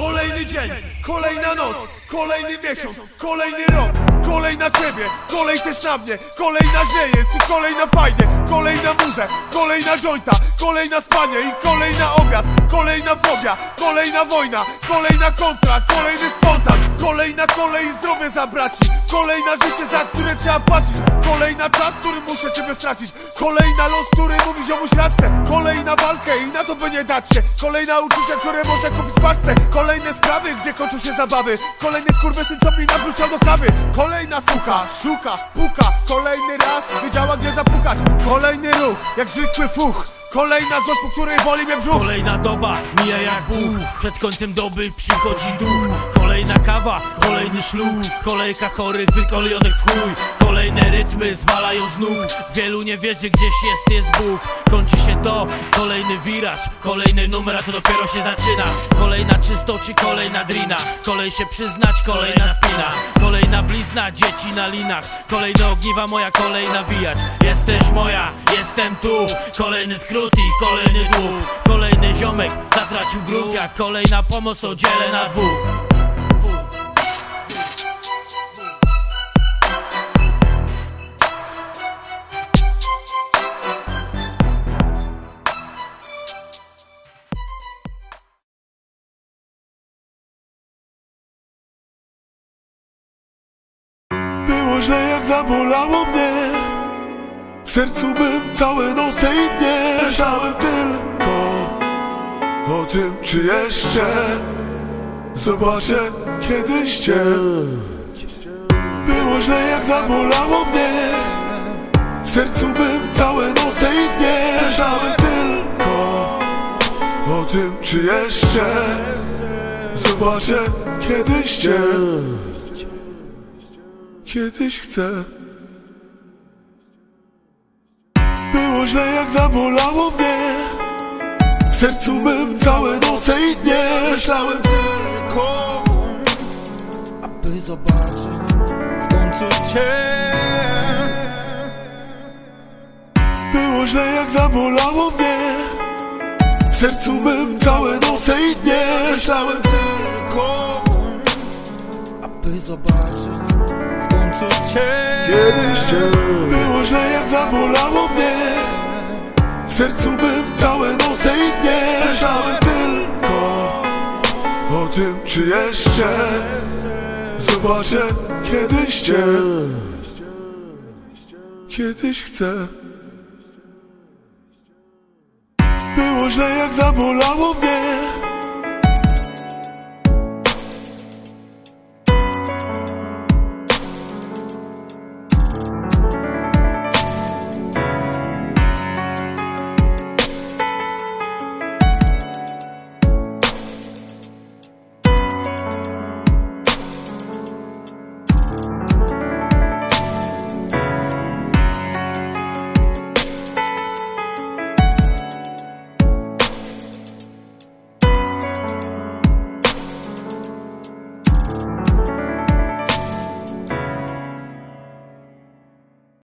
Kolejny dzień, kolejna noc, kolejny miesiąc, kolejny rok Kolej na ciebie, kolej też na mnie Kolejna że jest i kolejna fajnie Kolejna muzę, kolejna jointa Kolejna spanie i kolejna obiad Kolejna fobia, kolejna wojna Kolejna kontra, kolejny spontan Kolejna kolej zdrowie zabraci Kolejna życie, za które trzeba płacić Kolejna czas, który muszę ciebie stracić Kolejna los, który mówi ziomuś rację Kolejna walkę i na to by nie dać się Kolejna uczucia, które można kupić w paczce Kolejne sprawy, gdzie kończą się zabawy. Kolejny skurwysyn, co mi nawrócił do kawy. Kolejna suka, szuka, puka. Kolejny raz, wiedziała gdzie zapukać. Kolejny ruch, jak zwykły fuch. Kolejna złość, po której boli mnie brzuch. Kolejna doba mija jak buch. Przed końcem doby przychodzi duch. Kolejna kawa, kolejny szluk Kolejka chorych wykolionych w chuj. Kolejne rytmy zwalają z nóg. Wielu nie wierzy gdzieś jest, jest Bóg Kończy się to, kolejny wiraż Kolejny numer, a to dopiero się zaczyna. Kolejna czysto czy kolejna drina. Kolej się przyznać, kolejna spina. Kolejna blizna, dzieci na linach. Kolejne ogniwa, moja kolej nawijać. Jesteś moja, jestem tu. Kolejny skrót i kolejny dług. Kolejny ziomek zatracił grób Jak kolejna pomoc to dzielę na dwóch Było źle jak zabolało mnie. W sercu bym całe noce i dnie Myślałem tylko o tym, czy jeszcze Zobaczę kiedyś cię. Było źle jak zabolało mnie. W sercu bym całe noce i dnie Myślałem tylko o tym, czy jeszcze Zobaczę kiedyś cię Kiedyś chcę. Było źle jak zabolało mnie. W sercu bym całe noce i dnie. Myślałem tylko Aby zobaczyć w końcu Cię. Było źle jak zabolało mnie. W sercu bym całe noce i dnie. Myślałem tylko Aby zobaczyć Cię Kiedyś cię Było źle jak zabolało mnie. W sercu bym całe noce i dnie Myślałem tylko o tym, czy jeszcze Zobaczę kiedyś cię. Kiedyś chcę. Było źle jak zabolało mnie